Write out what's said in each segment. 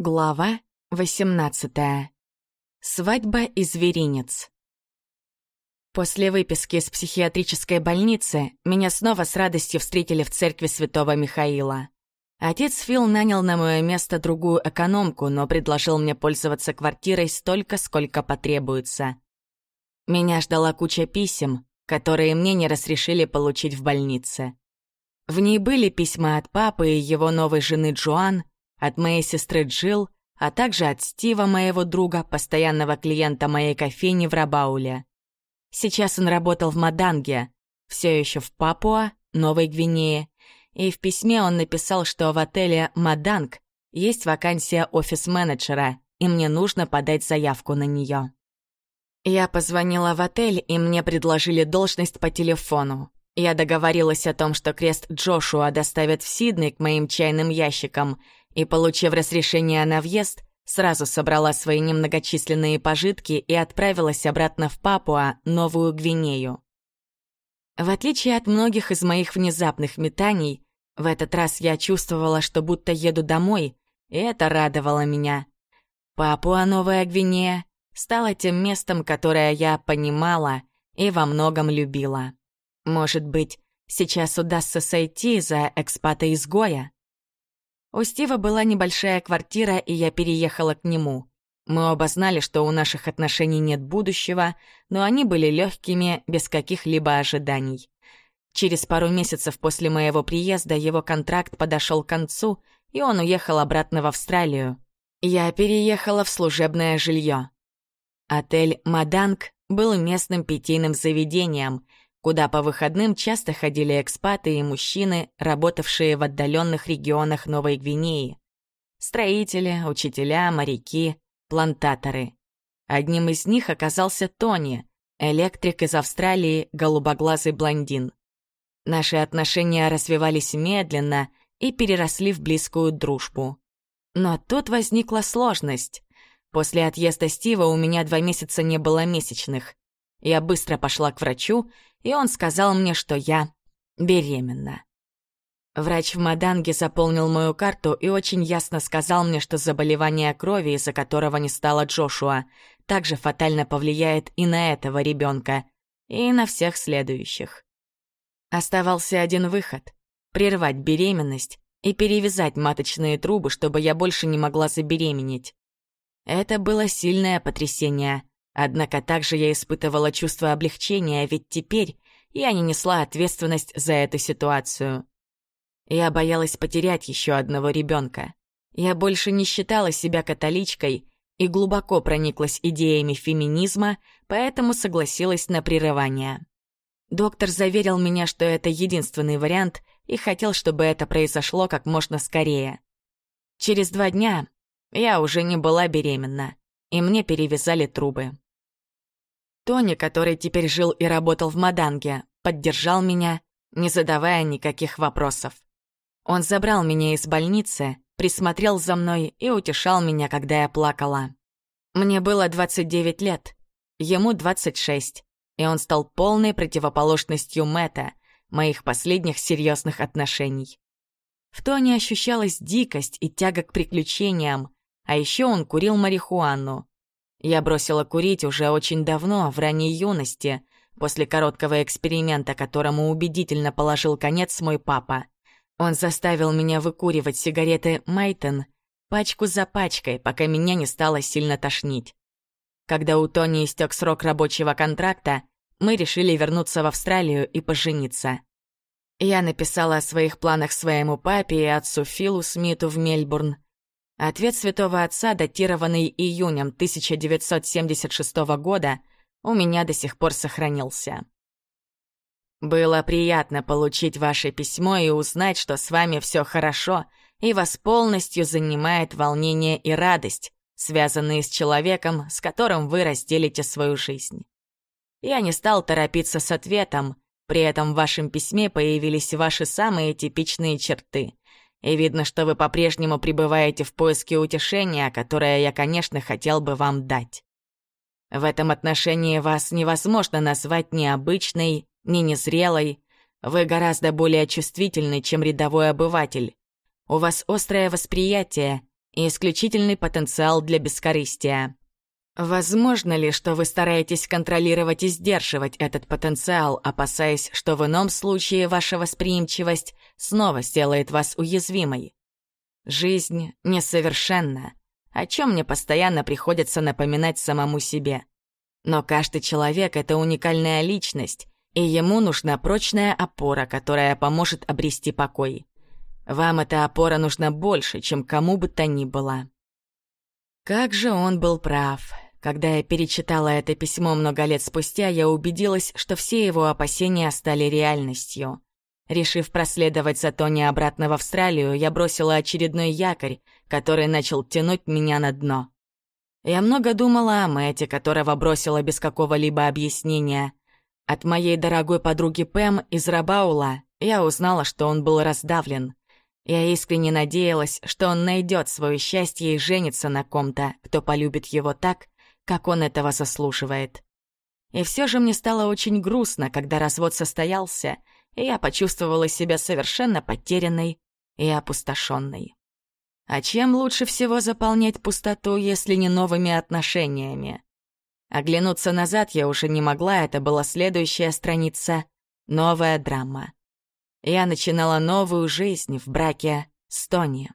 Глава 18. Свадьба и зверинец. После выписки из психиатрической больницы меня снова с радостью встретили в церкви святого Михаила. Отец Фил нанял на мое место другую экономку, но предложил мне пользоваться квартирой столько, сколько потребуется. Меня ждала куча писем, которые мне не разрешили получить в больнице. В ней были письма от папы и его новой жены Джоан, от моей сестры Джилл, а также от Стива, моего друга, постоянного клиента моей кофейни в Рабауле. Сейчас он работал в Маданге, все еще в Папуа, Новой Гвинее, и в письме он написал, что в отеле «Маданг» есть вакансия офис-менеджера, и мне нужно подать заявку на нее. Я позвонила в отель, и мне предложили должность по телефону. Я договорилась о том, что крест Джошуа доставят в Сидней к моим чайным ящикам, и, получив разрешение на въезд, сразу собрала свои немногочисленные пожитки и отправилась обратно в Папуа, Новую Гвинею. В отличие от многих из моих внезапных метаний, в этот раз я чувствовала, что будто еду домой, и это радовало меня. Папуа Новая Гвинея стала тем местом, которое я понимала и во многом любила. Может быть, сейчас удастся сойти за экспата-изгоя? У Стива была небольшая квартира, и я переехала к нему. Мы оба знали, что у наших отношений нет будущего, но они были легкими, без каких-либо ожиданий. Через пару месяцев после моего приезда его контракт подошел к концу, и он уехал обратно в Австралию. Я переехала в служебное жилье. Отель «Маданг» был местным питейным заведением, куда по выходным часто ходили экспаты и мужчины, работавшие в отдаленных регионах Новой Гвинеи. Строители, учителя, моряки, плантаторы. Одним из них оказался Тони, электрик из Австралии, голубоглазый блондин. Наши отношения развивались медленно и переросли в близкую дружбу. Но тут возникла сложность. После отъезда Стива у меня два месяца не было месячных. Я быстро пошла к врачу, и он сказал мне, что я беременна. Врач в Маданге заполнил мою карту и очень ясно сказал мне, что заболевание крови, из-за которого не стало Джошуа, также фатально повлияет и на этого ребенка, и на всех следующих. Оставался один выход — прервать беременность и перевязать маточные трубы, чтобы я больше не могла забеременеть. Это было сильное потрясение — Однако также я испытывала чувство облегчения, ведь теперь я не несла ответственность за эту ситуацию. Я боялась потерять еще одного ребенка. Я больше не считала себя католичкой и глубоко прониклась идеями феминизма, поэтому согласилась на прерывание. Доктор заверил меня, что это единственный вариант, и хотел, чтобы это произошло как можно скорее. Через два дня я уже не была беременна, и мне перевязали трубы. Тони, который теперь жил и работал в Маданге, поддержал меня, не задавая никаких вопросов. Он забрал меня из больницы, присмотрел за мной и утешал меня, когда я плакала. Мне было 29 лет, ему 26, и он стал полной противоположностью Мэтта, моих последних серьезных отношений. В Тони ощущалась дикость и тяга к приключениям, а еще он курил марихуану, я бросила курить уже очень давно, в ранней юности, после короткого эксперимента, которому убедительно положил конец мой папа. Он заставил меня выкуривать сигареты Майтон пачку за пачкой, пока меня не стало сильно тошнить. Когда у Тони истек срок рабочего контракта, мы решили вернуться в Австралию и пожениться. Я написала о своих планах своему папе и отцу Филу Смиту в Мельбурн. Ответ святого отца, датированный июнем 1976 года, у меня до сих пор сохранился. Было приятно получить ваше письмо и узнать, что с вами все хорошо, и вас полностью занимает волнение и радость, связанные с человеком, с которым вы разделите свою жизнь. Я не стал торопиться с ответом, при этом в вашем письме появились ваши самые типичные черты — и видно, что вы по-прежнему пребываете в поиске утешения, которое я, конечно, хотел бы вам дать. В этом отношении вас невозможно назвать ни обычной, ни незрелой. Вы гораздо более чувствительны, чем рядовой обыватель. У вас острое восприятие, и исключительный потенциал для бескорыстия. Возможно ли, что вы стараетесь контролировать и сдерживать этот потенциал, опасаясь, что в ином случае ваша восприимчивость снова сделает вас уязвимой? Жизнь несовершенна, о чем мне постоянно приходится напоминать самому себе. Но каждый человек — это уникальная личность, и ему нужна прочная опора, которая поможет обрести покой. Вам эта опора нужна больше, чем кому бы то ни было. Как же он был прав. Когда я перечитала это письмо много лет спустя, я убедилась, что все его опасения стали реальностью. Решив проследовать за Тони обратно в Австралию, я бросила очередной якорь, который начал тянуть меня на дно. Я много думала о Мэте, которого бросила без какого-либо объяснения. От моей дорогой подруги Пэм из Рабаула я узнала, что он был раздавлен. Я искренне надеялась, что он найдет свое счастье и женится на ком-то, кто полюбит его так, как он этого заслуживает. И все же мне стало очень грустно, когда развод состоялся, и я почувствовала себя совершенно потерянной и опустошенной. А чем лучше всего заполнять пустоту, если не новыми отношениями? Оглянуться назад я уже не могла, это была следующая страница — новая драма. Я начинала новую жизнь в браке с Тони.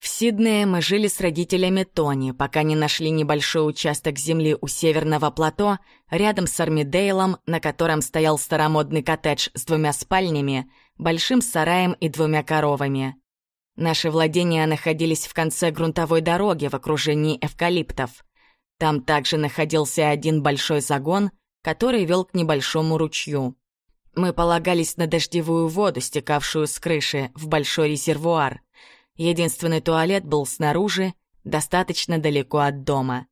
В Сиднее мы жили с родителями Тони, пока не нашли небольшой участок земли у северного плато, рядом с Армидейлом, на котором стоял старомодный коттедж с двумя спальнями, большим сараем и двумя коровами. Наши владения находились в конце грунтовой дороги в окружении эвкалиптов. Там также находился один большой загон, который вел к небольшому ручью. Мы полагались на дождевую воду, стекавшую с крыши, в большой резервуар — Единственный туалет был снаружи, достаточно далеко от дома.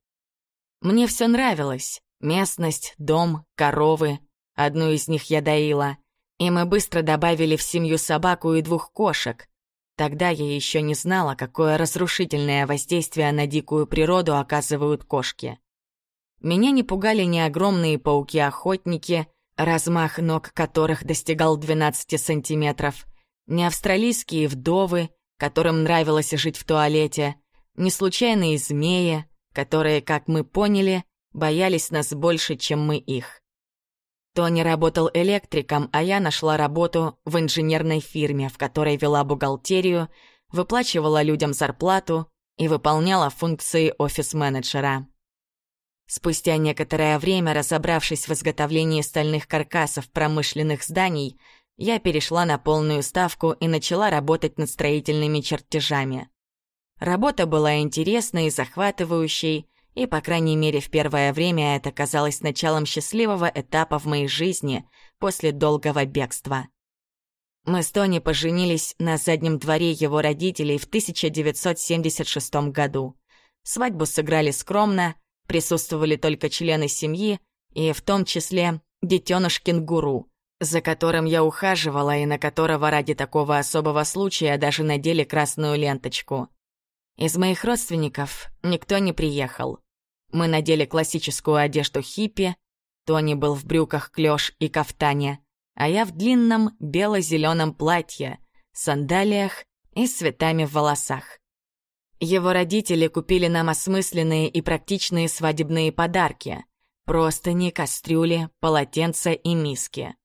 Мне все нравилось. Местность, дом, коровы. Одну из них я доила. И мы быстро добавили в семью собаку и двух кошек. Тогда я еще не знала, какое разрушительное воздействие на дикую природу оказывают кошки. Меня не пугали ни огромные пауки-охотники, размах ног которых достигал 12 сантиметров, ни австралийские вдовы, которым нравилось жить в туалете, не случайные змеи, которые, как мы поняли, боялись нас больше, чем мы их. Тони работал электриком, а я нашла работу в инженерной фирме, в которой вела бухгалтерию, выплачивала людям зарплату и выполняла функции офис-менеджера. Спустя некоторое время, разобравшись в изготовлении стальных каркасов промышленных зданий, я перешла на полную ставку и начала работать над строительными чертежами. Работа была интересной и захватывающей, и, по крайней мере, в первое время это казалось началом счастливого этапа в моей жизни после долгого бегства. Мы с Тони поженились на заднем дворе его родителей в 1976 году. Свадьбу сыграли скромно, присутствовали только члены семьи, и в том числе детеныш кенгуру — за которым я ухаживала и на которого ради такого особого случая даже надели красную ленточку. Из моих родственников никто не приехал. Мы надели классическую одежду хиппи, Тони был в брюках клёш и кафтане, а я в длинном бело-зеленом платье, сандалиях и с цветами в волосах. Его родители купили нам осмысленные и практичные свадебные подарки — простыни, кастрюли, полотенца и миски.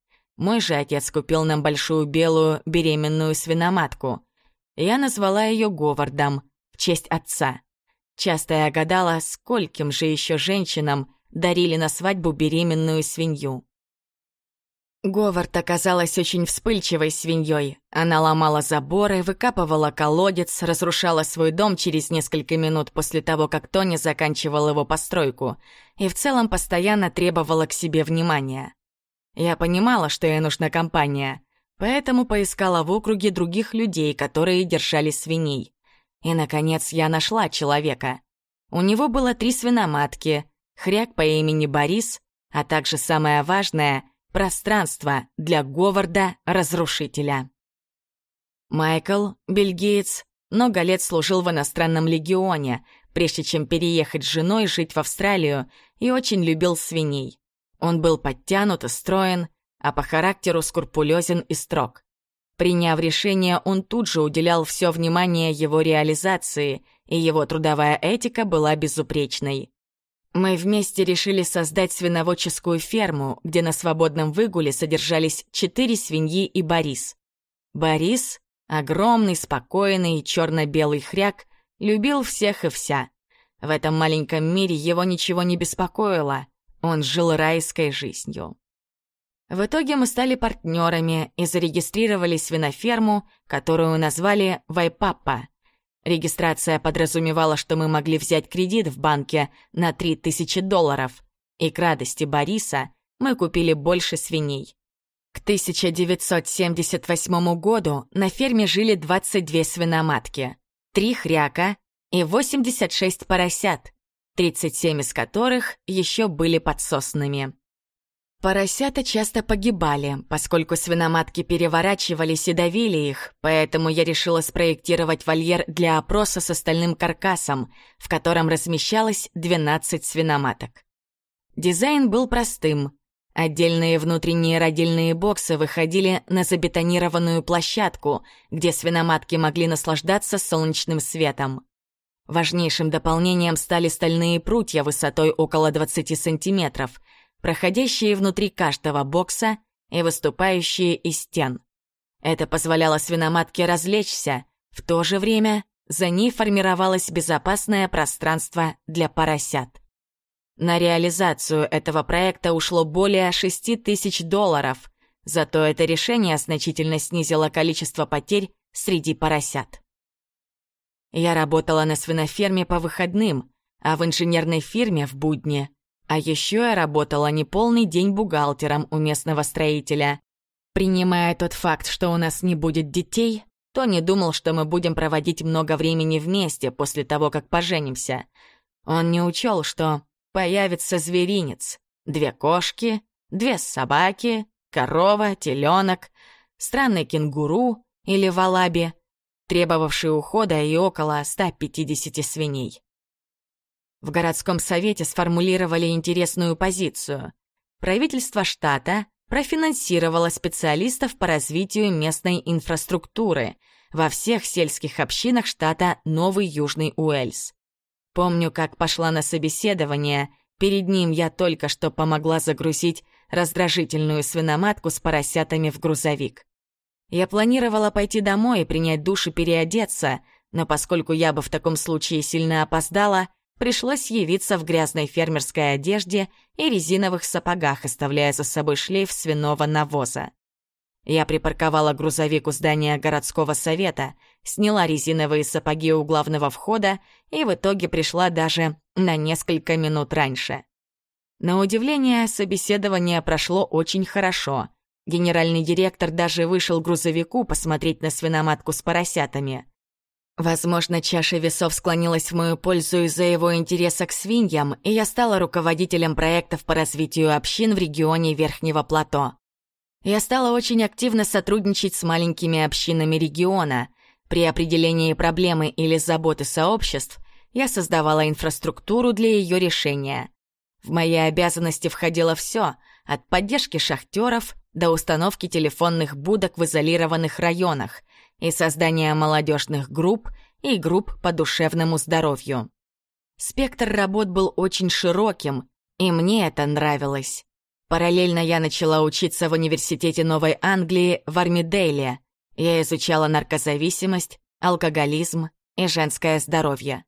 Мой же отец купил нам большую белую беременную свиноматку. Я назвала ее Говардом в честь отца. Часто я гадала, скольким же еще женщинам дарили на свадьбу беременную свинью. Говард оказалась очень вспыльчивой свиньей. Она ломала заборы, выкапывала колодец, разрушала свой дом через несколько минут после того, как Тони заканчивал его постройку, и в целом постоянно требовала к себе внимания. Я понимала, что ей нужна компания, поэтому поискала в округе других людей, которые держали свиней. И, наконец, я нашла человека. У него было три свиноматки, хряк по имени Борис, а также самое важное — пространство для Говарда-разрушителя. Майкл, бельгиец, много лет служил в иностранном легионе, прежде чем переехать с женой жить в Австралию, и очень любил свиней. Он был подтянут и строен, а по характеру скрупулезен и строг. Приняв решение, он тут же уделял все внимание его реализации, и его трудовая этика была безупречной. Мы вместе решили создать свиноводческую ферму, где на свободном выгуле содержались четыре свиньи и Борис. Борис, огромный, спокойный, черно-белый хряк, любил всех и вся. В этом маленьком мире его ничего не беспокоило, он жил райской жизнью. В итоге мы стали партнерами и зарегистрировали свиноферму, которую назвали «Вайпаппа». Регистрация подразумевала, что мы могли взять кредит в банке на 3000 долларов, и к радости Бориса мы купили больше свиней. К 1978 году на ферме жили 22 свиноматки, 3 хряка и 86 поросят, 37 из которых еще были подсосными. Поросята часто погибали, поскольку свиноматки переворачивались и давили их, поэтому я решила спроектировать вольер для опроса с остальным каркасом, в котором размещалось 12 свиноматок. Дизайн был простым. Отдельные внутренние родильные боксы выходили на забетонированную площадку, где свиноматки могли наслаждаться солнечным светом. Важнейшим дополнением стали стальные прутья высотой около 20 сантиметров — проходящие внутри каждого бокса и выступающие из стен. Это позволяло свиноматке развлечься, в то же время за ней формировалось безопасное пространство для поросят. На реализацию этого проекта ушло более 6 тысяч долларов, зато это решение значительно снизило количество потерь среди поросят. Я работала на свиноферме по выходным, а в инженерной фирме в будни а еще я работала неполный день бухгалтером у местного строителя. Принимая тот факт, что у нас не будет детей, то не думал, что мы будем проводить много времени вместе после того, как поженимся. Он не учел, что появится зверинец. Две кошки, две собаки, корова, теленок, странный кенгуру или валаби, требовавший ухода и около 150 свиней. В городском совете сформулировали интересную позицию. Правительство штата профинансировало специалистов по развитию местной инфраструктуры во всех сельских общинах штата Новый Южный Уэльс. Помню, как пошла на собеседование, перед ним я только что помогла загрузить раздражительную свиноматку с поросятами в грузовик. Я планировала пойти домой и принять душ и переодеться, но поскольку я бы в таком случае сильно опоздала, пришлось явиться в грязной фермерской одежде и резиновых сапогах, оставляя за собой шлейф свиного навоза. Я припарковала грузовик у здания городского совета, сняла резиновые сапоги у главного входа и в итоге пришла даже на несколько минут раньше. На удивление, собеседование прошло очень хорошо. Генеральный директор даже вышел к грузовику посмотреть на свиноматку с поросятами. Возможно, чаша весов склонилась в мою пользу из-за его интереса к свиньям, и я стала руководителем проектов по развитию общин в регионе Верхнего Плато. Я стала очень активно сотрудничать с маленькими общинами региона. При определении проблемы или заботы сообществ я создавала инфраструктуру для ее решения. В мои обязанности входило все, от поддержки шахтеров до установки телефонных будок в изолированных районах — и создания молодежных групп и групп по душевному здоровью. Спектр работ был очень широким, и мне это нравилось. Параллельно я начала учиться в университете Новой Англии в Армидейле. Я изучала наркозависимость, алкоголизм и женское здоровье.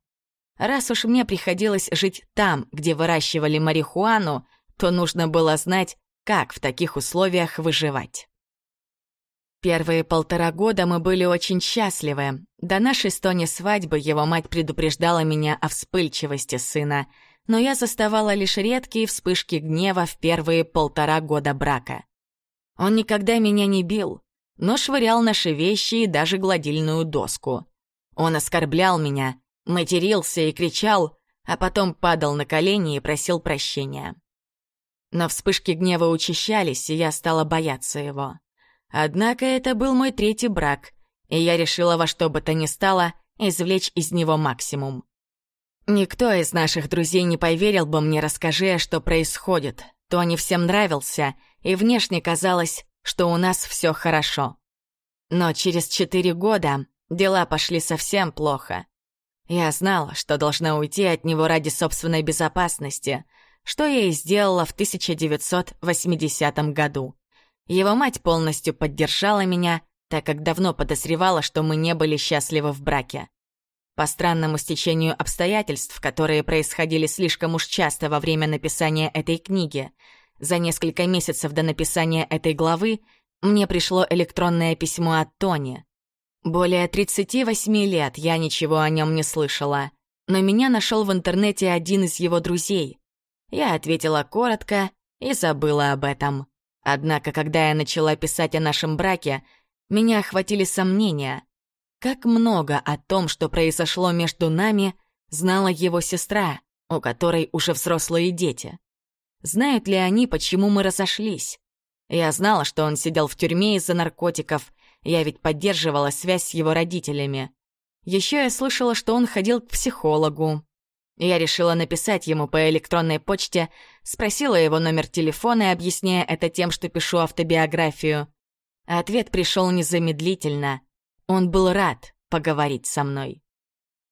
Раз уж мне приходилось жить там, где выращивали марихуану, то нужно было знать, как в таких условиях выживать. Первые полтора года мы были очень счастливы. До нашей стони свадьбы его мать предупреждала меня о вспыльчивости сына, но я заставала лишь редкие вспышки гнева в первые полтора года брака. Он никогда меня не бил, но швырял наши вещи и даже гладильную доску. Он оскорблял меня, матерился и кричал, а потом падал на колени и просил прощения. Но вспышки гнева учащались, и я стала бояться его. Однако это был мой третий брак, и я решила во что бы то ни стало извлечь из него максимум. Никто из наших друзей не поверил бы мне, расскажи, что происходит. Тони всем нравился, и внешне казалось, что у нас все хорошо. Но через четыре года дела пошли совсем плохо. Я знала, что должна уйти от него ради собственной безопасности, что я и сделала в 1980 году. Его мать полностью поддержала меня, так как давно подозревала, что мы не были счастливы в браке. По странному стечению обстоятельств, которые происходили слишком уж часто во время написания этой книги, за несколько месяцев до написания этой главы мне пришло электронное письмо от Тони. Более 38 лет я ничего о нем не слышала, но меня нашел в интернете один из его друзей. Я ответила коротко и забыла об этом. Однако, когда я начала писать о нашем браке, меня охватили сомнения. Как много о том, что произошло между нами, знала его сестра, у которой уже взрослые дети. Знают ли они, почему мы разошлись? Я знала, что он сидел в тюрьме из-за наркотиков, я ведь поддерживала связь с его родителями. Еще я слышала, что он ходил к психологу. Я решила написать ему по электронной почте, спросила его номер телефона, объясняя это тем, что пишу автобиографию. Ответ пришел незамедлительно. Он был рад поговорить со мной.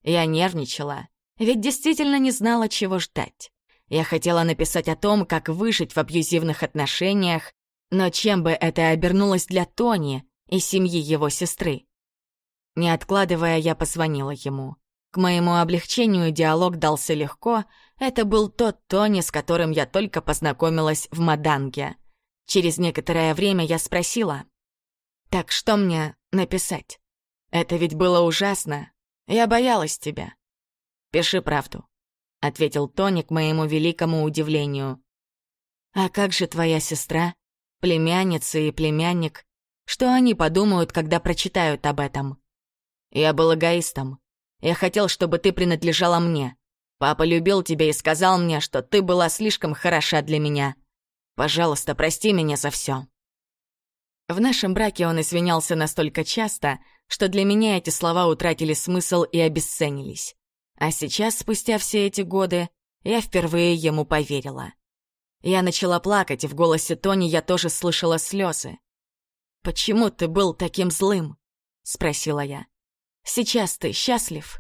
Я нервничала, ведь действительно не знала, чего ждать. Я хотела написать о том, как выжить в абьюзивных отношениях, но чем бы это обернулось для Тони и семьи его сестры? Не откладывая, я позвонила ему. К моему облегчению диалог дался легко. Это был тот Тони, с которым я только познакомилась в Маданге. Через некоторое время я спросила, «Так что мне написать? Это ведь было ужасно. Я боялась тебя». «Пиши правду ответил Тони к моему великому удивлению. «А как же твоя сестра, племянница и племянник? Что они подумают, когда прочитают об этом?» «Я был эгоистом. Я хотел, чтобы ты принадлежала мне. Папа любил тебя и сказал мне, что ты была слишком хороша для меня. Пожалуйста, прости меня за все. В нашем браке он извинялся настолько часто, что для меня эти слова утратили смысл и обесценились. А сейчас, спустя все эти годы, я впервые ему поверила. Я начала плакать, и в голосе Тони я тоже слышала слезы. «Почему ты был таким злым?» — спросила я. «Сейчас ты счастлив?»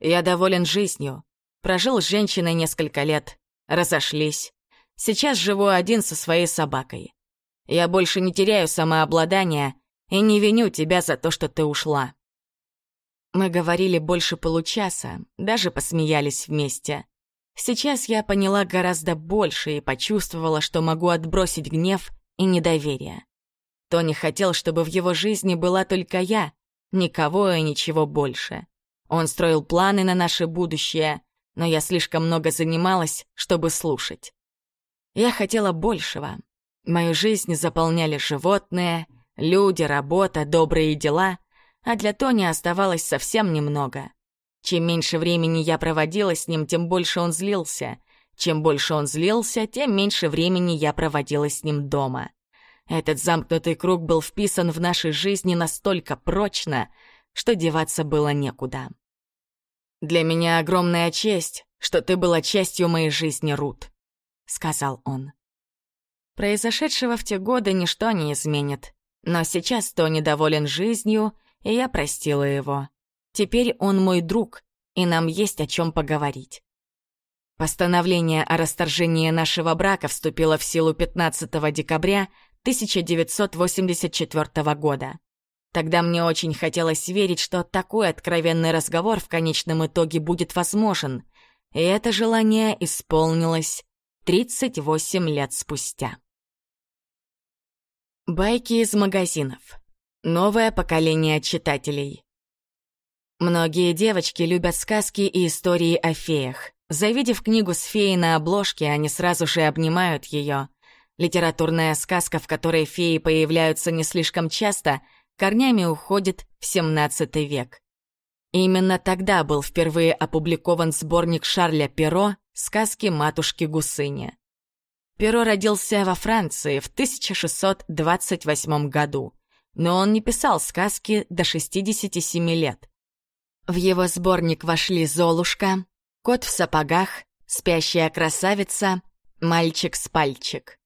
«Я доволен жизнью. Прожил с женщиной несколько лет. Разошлись. Сейчас живу один со своей собакой. Я больше не теряю самообладания и не виню тебя за то, что ты ушла. Мы говорили больше получаса, даже посмеялись вместе. Сейчас я поняла гораздо больше и почувствовала, что могу отбросить гнев и недоверие. Тони хотел, чтобы в его жизни была только я, никого и ничего больше. Он строил планы на наше будущее, но я слишком много занималась, чтобы слушать. Я хотела большего. Мою жизнь заполняли животные, люди, работа, добрые дела — а для Тони оставалось совсем немного. Чем меньше времени я проводила с ним, тем больше он злился. Чем больше он злился, тем меньше времени я проводила с ним дома. Этот замкнутый круг был вписан в нашей жизни настолько прочно, что деваться было некуда. «Для меня огромная честь, что ты была частью моей жизни, Рут», — сказал он. Произошедшего в те годы ничто не изменит, но сейчас Тони доволен жизнью — и я простила его. Теперь он мой друг, и нам есть о чем поговорить. Постановление о расторжении нашего брака вступило в силу 15 декабря 1984 года. Тогда мне очень хотелось верить, что такой откровенный разговор в конечном итоге будет возможен, и это желание исполнилось 38 лет спустя. Байки из магазинов. Новое поколение читателей. Многие девочки любят сказки и истории о феях. Завидев книгу с феей на обложке, они сразу же обнимают ее. Литературная сказка, в которой феи появляются не слишком часто, корнями уходит в 17 век. Именно тогда был впервые опубликован сборник Шарля Перо «Сказки матушки Гусыни». Перо родился во Франции в 1628 году но он не писал сказки до 67 лет. В его сборник вошли «Золушка», «Кот в сапогах», «Спящая красавица», «Мальчик с пальчик».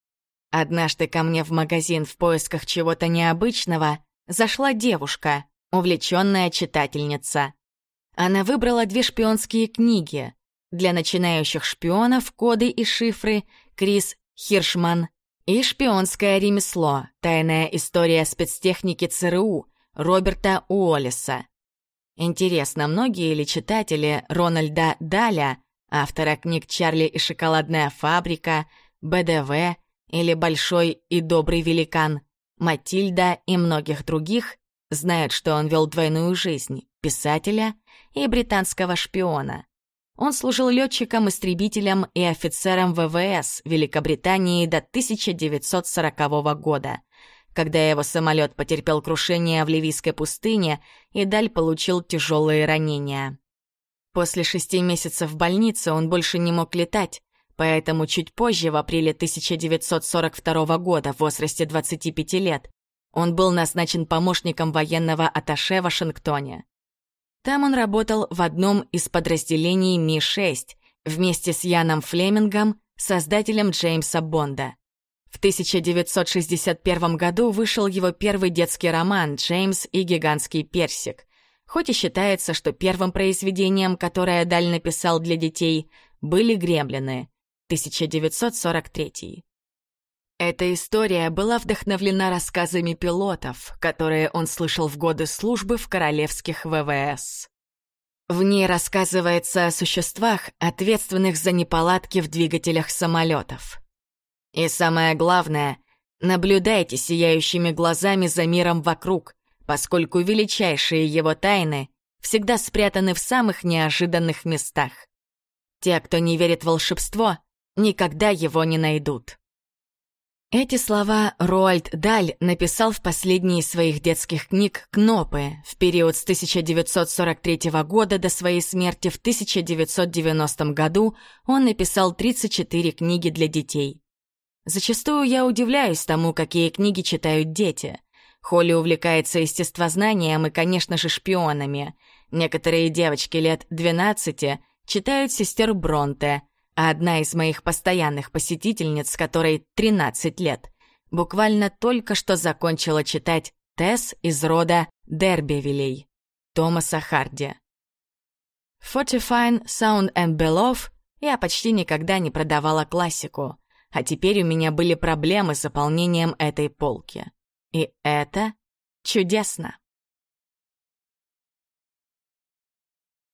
Однажды ко мне в магазин в поисках чего-то необычного зашла девушка, увлеченная читательница. Она выбрала две шпионские книги. Для начинающих шпионов «Коды и шифры» Крис Хиршман и «Шпионское ремесло. Тайная история спецтехники ЦРУ» Роберта Уоллеса. Интересно, многие ли читатели Рональда Даля, автора книг «Чарли и шоколадная фабрика», «БДВ» или «Большой и добрый великан», «Матильда» и многих других, знают, что он вел двойную жизнь — писателя и британского шпиона. Он служил летчиком-истребителем и офицером ВВС Великобритании до 1940 года, когда его самолет потерпел крушение в Ливийской пустыне, и Даль получил тяжелые ранения. После шести месяцев в больнице он больше не мог летать, поэтому чуть позже, в апреле 1942 года, в возрасте 25 лет, он был назначен помощником военного атташе в Вашингтоне. Там он работал в одном из подразделений Ми-6 вместе с Яном Флемингом, создателем Джеймса Бонда. В 1961 году вышел его первый детский роман «Джеймс и гигантский персик». Хоть и считается, что первым произведением, которое Даль написал для детей, были «Гремлины» 1943. Эта история была вдохновлена рассказами пилотов, которые он слышал в годы службы в королевских ВВС. В ней рассказывается о существах, ответственных за неполадки в двигателях самолетов. И самое главное, наблюдайте сияющими глазами за миром вокруг, поскольку величайшие его тайны всегда спрятаны в самых неожиданных местах. Те, кто не верит в волшебство, никогда его не найдут. Эти слова Роальд Даль написал в последней из своих детских книг «Кнопы» в период с 1943 года до своей смерти в 1990 году он написал 34 книги для детей. Зачастую я удивляюсь тому, какие книги читают дети. Холли увлекается естествознанием и, конечно же, шпионами. Некоторые девочки лет 12 читают «Сестер Бронте», а одна из моих постоянных посетительниц, которой 13 лет, буквально только что закончила читать Тесс из рода Дербевилей Томаса Харди. Fortifine Sound and Below я почти никогда не продавала классику — а теперь у меня были проблемы с заполнением этой полки. И это чудесно.